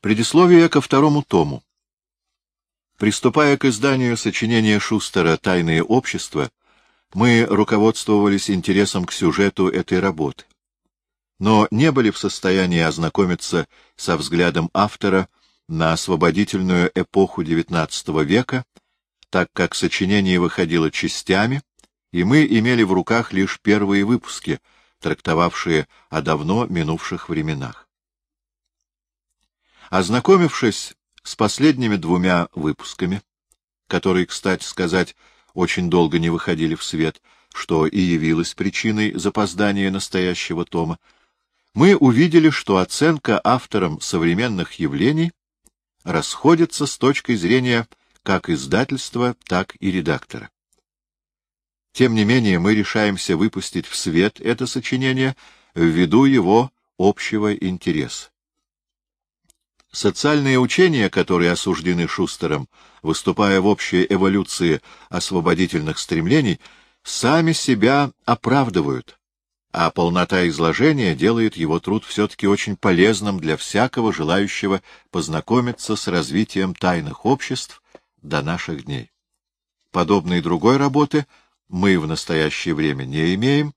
Предисловие ко второму тому. Приступая к изданию сочинения Шустера «Тайные общества», мы руководствовались интересом к сюжету этой работы, но не были в состоянии ознакомиться со взглядом автора на освободительную эпоху XIX века, так как сочинение выходило частями, и мы имели в руках лишь первые выпуски, трактовавшие о давно минувших временах. Ознакомившись с последними двумя выпусками, которые, кстати сказать, очень долго не выходили в свет, что и явилось причиной запоздания настоящего тома, мы увидели, что оценка автором современных явлений расходится с точки зрения как издательства, так и редактора. Тем не менее, мы решаемся выпустить в свет это сочинение ввиду его общего интереса. Социальные учения, которые осуждены Шустером, выступая в общей эволюции освободительных стремлений, сами себя оправдывают, а полнота изложения делает его труд все-таки очень полезным для всякого желающего познакомиться с развитием тайных обществ до наших дней. Подобной другой работы мы в настоящее время не имеем,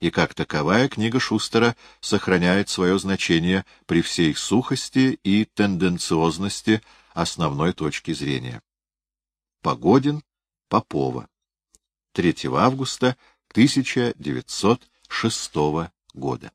и как таковая книга Шустера сохраняет свое значение при всей сухости и тенденциозности основной точки зрения. Погодин, Попова. 3 августа 1906 года.